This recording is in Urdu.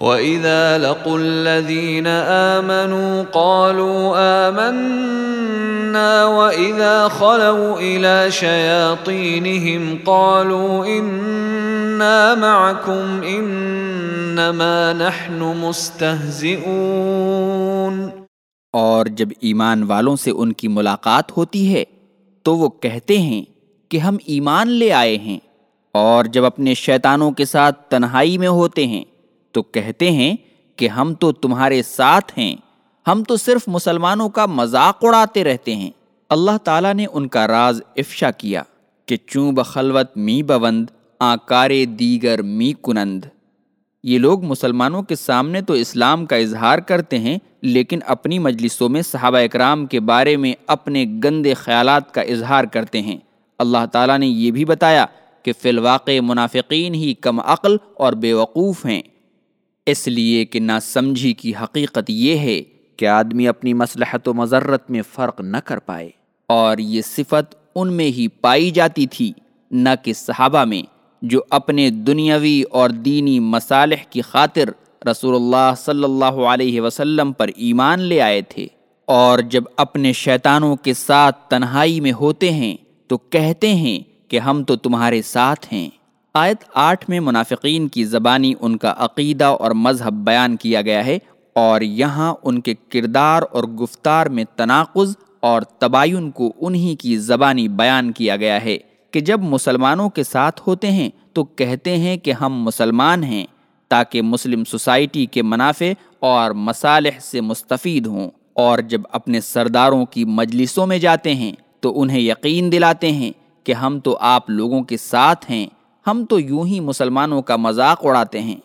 وَإِذَا لَقُوا الَّذِينَ آمَنُوا قَالُوا آمَنَّا وَإِذَا خَلَوْا إِلَى شَيَاطِينِهِمْ قَالُوا إِنَّا مَعَكُمْ إِنَّمَا نَحْنُ مُسْتَهْزِئُونَ اور جب ایمان والوں سے ان کی ملاقات ہوتی ہے تو وہ کہتے ہیں کہ ہم ایمان لے آئے ہیں اور جب اپنے شیطانوں کے ساتھ تنہائی میں ہوتے ہیں تو کہتے ہیں کہ ہم تو تمہارے ساتھ ہیں۔ ہم تو صرف مسلمانوں کا مذاق اڑاتے رہتے ہیں۔ اللہ تعالیٰ نے ان کا راز افشا کیا کہ چوں بخلوت می بوند، آکار دیگر می کنند۔ یہ لوگ مسلمانوں کے سامنے تو اسلام کا اظہار کرتے ہیں، لیکن اپنی مجلسوں میں صحابہ اکرام کے بارے میں اپنے گندے خیالات کا اظہار کرتے ہیں۔ اللہ تعالیٰ نے یہ بھی بتایا کہ فی الواقع منافقین ہی کم عقل اور بے وقوف ہیں۔ اس لیے کہ نہ سمجھی کی حقیقت یہ ہے کہ آدمی اپنی مصلحت و مذرت میں فرق نہ کر پائے اور یہ صفت ان میں ہی پائی جاتی تھی، نہ کہ صحابہ میں، جو اپنے دنیاوی اور دینی مصالح کی خاطر رسول اللہ صلی اللہ علیہ وسلم پر ایمان لے آئے تھے۔ اور جب اپنے شیطانوں کے ساتھ تنہائی میں ہوتے ہیں، تو کہتے ہیں کہ ہم تو تمہارے ساتھ ہیں۔ آیت آٹھ میں منافقین کی زبانی ان کا عقیدہ اور مذہب بیان کیا گیا ہے اور یہاں ان کے کردار اور گفتار میں تناقض اور تباین کو انہی کی زبانی بیان کیا گیا ہے کہ جب مسلمانوں کے ساتھ ہوتے ہیں تو کہتے ہیں کہ ہم مسلمان ہیں تاکہ مسلم سوسائٹی کے منافع اور مصالح سے مستفید ہوں اور جب اپنے سرداروں کی مجلسوں میں جاتے ہیں تو انہیں یقین دلاتے ہیں کہ ہم تو آپ لوگوں کے ساتھ ہیں ہم تو یوں ہی مسلمانوں کا مذاق اڑاتے ہیں۔